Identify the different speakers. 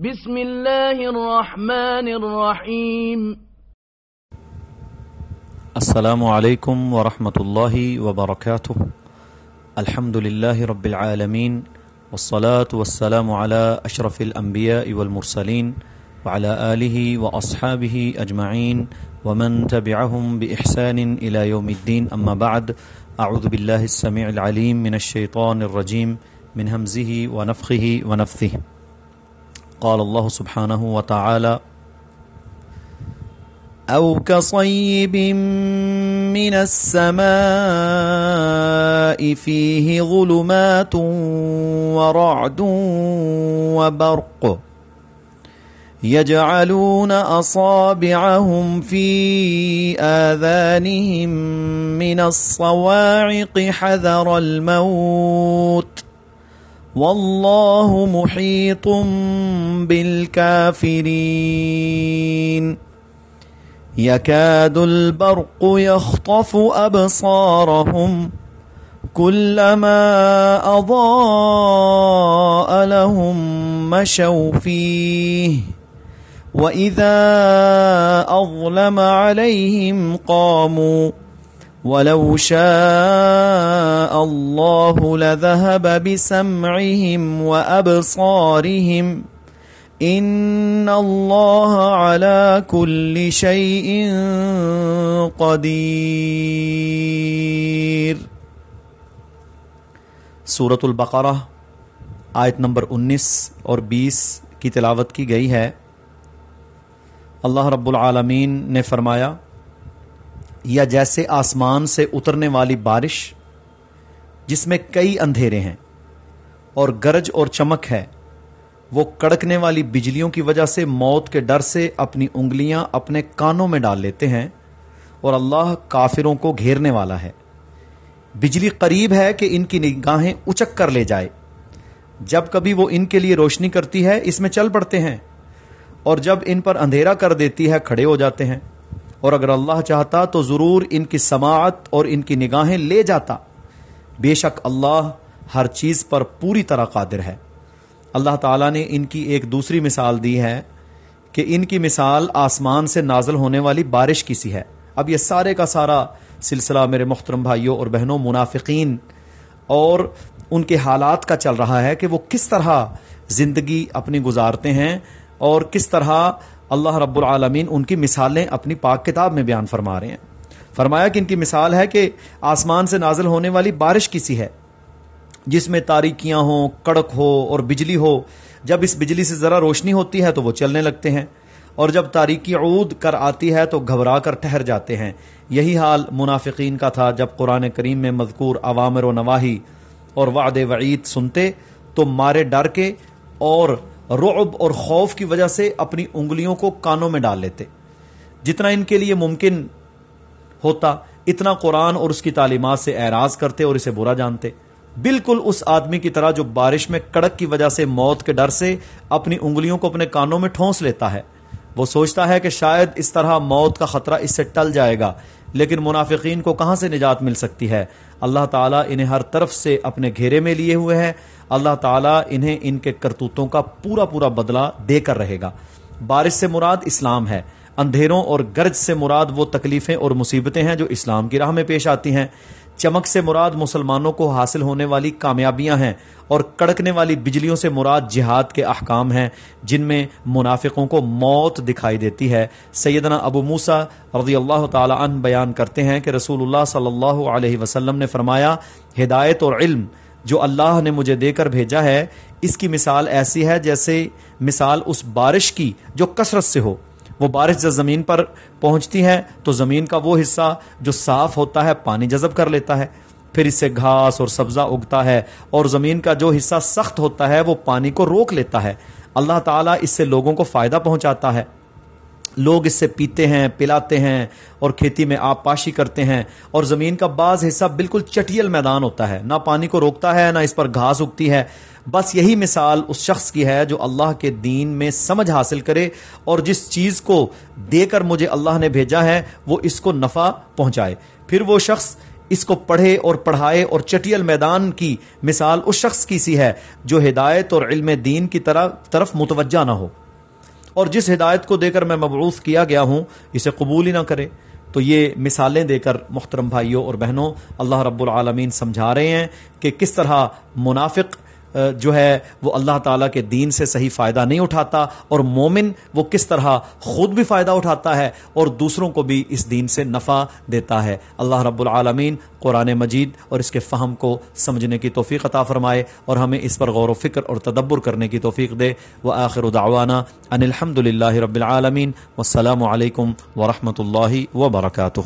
Speaker 1: بسم الله الرحمن الرحيم
Speaker 2: السلام عليكم ورحمة الله وبركاته الحمد لله رب العالمين والصلاة والسلام على أشرف الأنبياء والمرسلين وعلى آله وأصحابه أجمعين ومن تبعهم بإحسان إلى يوم الدين أما بعد أعوذ بالله السميع العليم من الشيطان الرجيم من همزه ونفخه ونفثه قال الله سبحانه وتعالى أو كصيب من السماء فيه ظلمات ورعد وبرق يجعلون أصابعهم في آذانهم من الصواعق حذر الموت والله محيط بالكافرين يكاد البرق يخطف أبصارهم كلما أضاء لهم مشوا فيه وإذا أظلم عليهم قاموا ولو شاء الله لذهب بسمعهم وأبصارهم إن الله على كل شيء قدير سورة البقرہ، آیت نمبر انیس اور بیس کی تلاوت کی گئی ہے۔ اللہ رب العالمین نے فرمایا یا جیسے آسمان سے اترنے والی بارش، جس میں کئی اندھیرے ہیں اور گرج اور چمک ہے، وہ کڑکنے والی بجلیوں کی وجہ سے موت کے ڈر سے اپنی انگلیاں اپنے کانوں میں ڈال لیتے ہیں اور اللہ کافروں کو گھیرنے والا ہے۔ بجلی قریب ہے کہ ان کی نگاہیں اچک کر لے جائے۔ جب کبھی وہ ان کے لیے روشنی کرتی ہے، اس میں چل پڑتے ہیں اور جب ان پر اندھیرا کر دیتی ہے، کھڑے ہو جاتے ہیں۔ اور اگر اللہ چاہتا تو ضرور ان کی سماعت اور ان کی نگاہیں لے جاتا۔ بے شک اللہ ہر چیز پر پوری طرح قادر ہے۔ اللہ تعالیٰ نے ان کی ایک دوسری مثال دی ہے کہ ان کی مثال آسمان سے نازل ہونے والی بارش کی سی ہے۔ اب یہ سارے کا سارا سلسلہ میرے محترم بھائیوں اور بہنوں منافقین اور ان کے حالات کا چل رہا ہے کہ وہ کس طرح زندگی اپنی گزارتے ہیں اور کس طرح اللہ رب العالمین ان کی مثالیں اپنی پاک کتاب میں بیان فرما رہے ہیں۔ فرمایا کہ ان کی مثال ہے کہ آسمان سے نازل ہونے والی بارش کسی ہے؟ جس میں تاریکیاں ہوں، کڑک ہو اور بجلی ہو، جب اس بجلی سے ذرا روشنی ہوتی ہے تو وہ چلنے لگتے ہیں۔ اور جب تاریکی عود کر آتی ہے تو گھبرا کر ٹھہر جاتے ہیں۔ یہی حال منافقین کا تھا جب قرآن کریم میں مذکور عوامر و نواحی اور وعد وعید سنتے تو مارے ڈر کے اور رعب اور خوف کی وجہ سے اپنی انگلیوں کو کانوں میں ڈال لیتے۔ جتنا ان کے لیے ممکن ہوتا، اتنا قرآن اور اس کی تعلیمات سے اعراض کرتے اور اسے برا جانتے۔ بالکل اس آدمی کی طرح جو بارش میں کڑک کی وجہ سے موت کے ڈر سے اپنی انگلیوں کو اپنے کانوں میں ٹھونس لیتا ہے۔ وہ سوچتا ہے کہ شاید اس طرح موت کا خطرہ اس سے ٹل جائے گا، لیکن منافقین کو کہاں سے نجات مل سکتی ہے؟ اللہ تعالیٰ انہیں ہر طرف سے اپنے گھیرے میں لیے ہوئے ہے اللہ تعالیٰ انہیں ان کے کرتوتوں کا پورا پورا بدلہ دے کر رہے گا۔ بارش سے مراد اسلام ہے۔ اندھیروں اور گرج سے مراد وہ تکلیفیں اور مصیبتیں ہیں جو اسلام کی راہ میں پیش آتی ہیں۔ چمک سے مراد مسلمانوں کو حاصل ہونے والی کامیابیاں ہیں اور کڑکنے والی بجلیوں سے مراد جہاد کے احکام ہیں، جن میں منافقوں کو موت دکھائی دیتی ہے۔ سیدنا ابو موسا رضی اللہ تعالی عنہ بیان کرتے ہیں کہ رسول اللہ صلی اللہ علیہ وسلم نے فرمایا، ہدایت اور علم جو اللہ نے مجھے دے کر بھیجا ہے، اس کی مثال ایسی ہے جیسے مثال اس بارش کی جو کثرت سے ہو۔ وہ بارش جب زمین پر پہنچتی ہے، تو زمین کا وہ حصہ جو صاف ہوتا ہے، پانی جذب کر لیتا ہے۔ پھر اس سے گھاس اور سبزہ اگتا ہے اور زمین کا جو حصہ سخت ہوتا ہے، وہ پانی کو روک لیتا ہے۔ اللہ تعالیٰ اس سے لوگوں کو فائدہ پہنچاتا ہے۔ لوگ اس سے پیتے ہیں، پلاتے ہیں اور کھیتی میں آپ پاشی کرتے ہیں اور زمین کا بعض حصہ بالکل چٹیل میدان ہوتا ہے۔ نہ پانی کو روکتا ہے، نہ اس پر گھاس اگتی ہے۔ بس یہی مثال اس شخص کی ہے جو اللہ کے دین میں سمجھ حاصل کرے اور جس چیز کو دے کر مجھے اللہ نے بھیجا ہے، وہ اس کو نفع پہنچائے۔ پھر وہ شخص اس کو پڑھے اور پڑھائے اور چٹیل میدان کی مثال اس شخص کی سی ہے جو ہدایت اور علم دین کی طرف متوجہ نہ ہو۔ اور جس ہدایت کو دے کر میں مبعوث کیا گیا ہوں، اسے قبول ہی نہ کرے، تو یہ مثالیں دے کر محترم بھائیوں اور بہنوں، اللہ رب العالمین سمجھا رہے ہیں کہ کس طرح منافق جو ہے وہ اللہ تعالیٰ کے دین سے صحیح فائدہ نہیں اٹھاتا اور مومن وہ کس طرح خود بھی فائدہ اٹھاتا ہے اور دوسروں کو بھی اس دین سے نفع دیتا ہے۔ اللہ رب العالمین قرآن مجید اور اس کے فہم کو سمجھنے کی توفیق عطا فرمائے اور ہمیں اس پر غور و فکر اور تدبر کرنے کی توفیق دے۔ وہ آخر دعوانا ان الحمد للہ رب العالمین۔ والسلام علیکم ورحمۃ اللہ وبرکاتہ۔